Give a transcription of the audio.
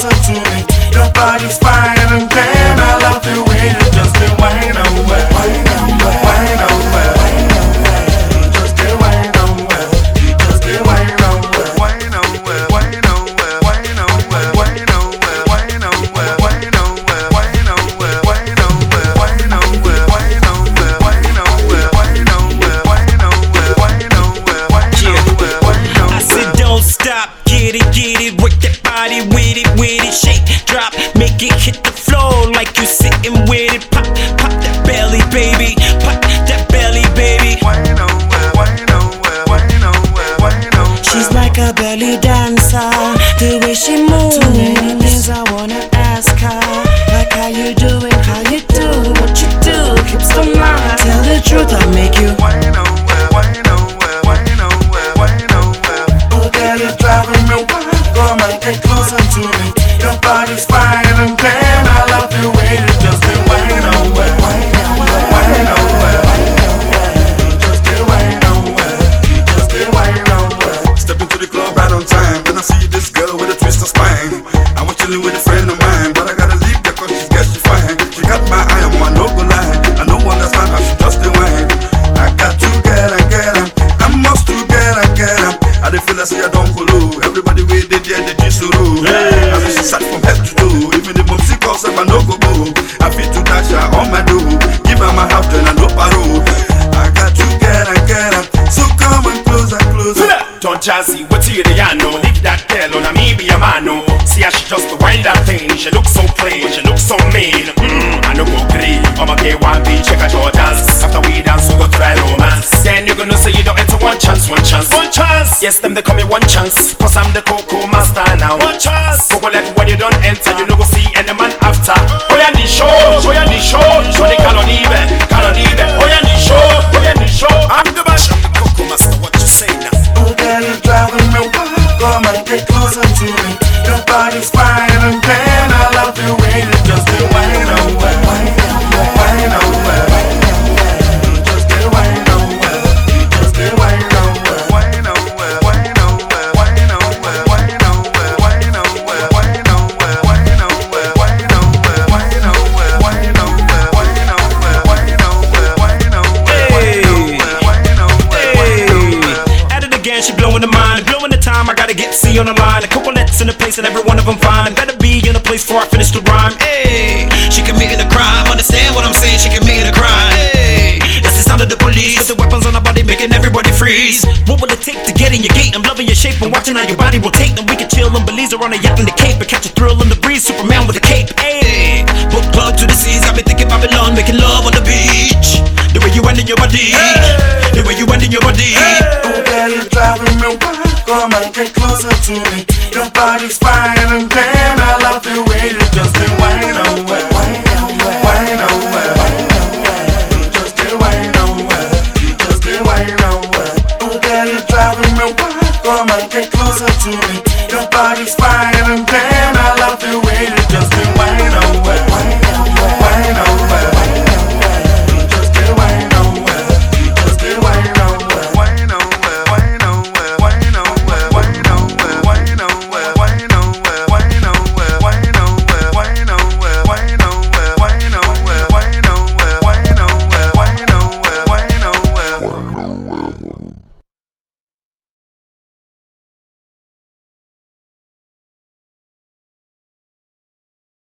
closer to me. Your body's fine and damn, I love the way you just do wine away. Wine away, wine away, wine away. You just do things I wanna ask her, like how you doing, how with it, yeah, just suru. I she sat from head to toe. Even the mom sick if I no go go. I fit to dash her on my door. Give her my house, then I no paro. I got to get her, get her. So come and closer, closer. Don't jazzy, what's here the know? Leave that girl on me be a man, no. See how she just wind that thing. She look so plain, she look so mean. Mmm, I no go agree. I'ma get one beat, check out your chance. Yes, them they call me one chance, cause I'm the Koko Master now. One chance. Go let when you don't enter, you no go see any man after. Oh yeah, the show, oh yeah, the show, show the canon even, canon even. Oh yeah, the show, oh yeah, the show. I'm the man, I'm the Koko Master. What you say now? Oh girl, you're driving me wild. Come and get closer to me. Time. I gotta get C on the line. A couple nets in the place, and every one of them fine. Better be in a place before I finish the rhyme. Hey, she committing a crime. Understand what I'm saying? She committing a crime. Hey, it's the sound of the police. With the weapons on her body, making everybody freeze. What will it take to get in your gate? I'm loving your shape and watching how your body rotate. Then we can chill and Belize on a yacht in the cape and catch a thrill in the breeze. Superman with a cape. Hey, book plug to the seas. Got me thinking Babylon, making love on the beach. The way you wind in your body, the way you wind in your body. Oh girl, you're driving me wild. Come and get closer to me. Your body's fine and damn, I love the way you just wine. Wine away, wine just do wine. Oh you're driving me wild. Come and get closer to me. Your body's fine and damn, I love the way you just wine away.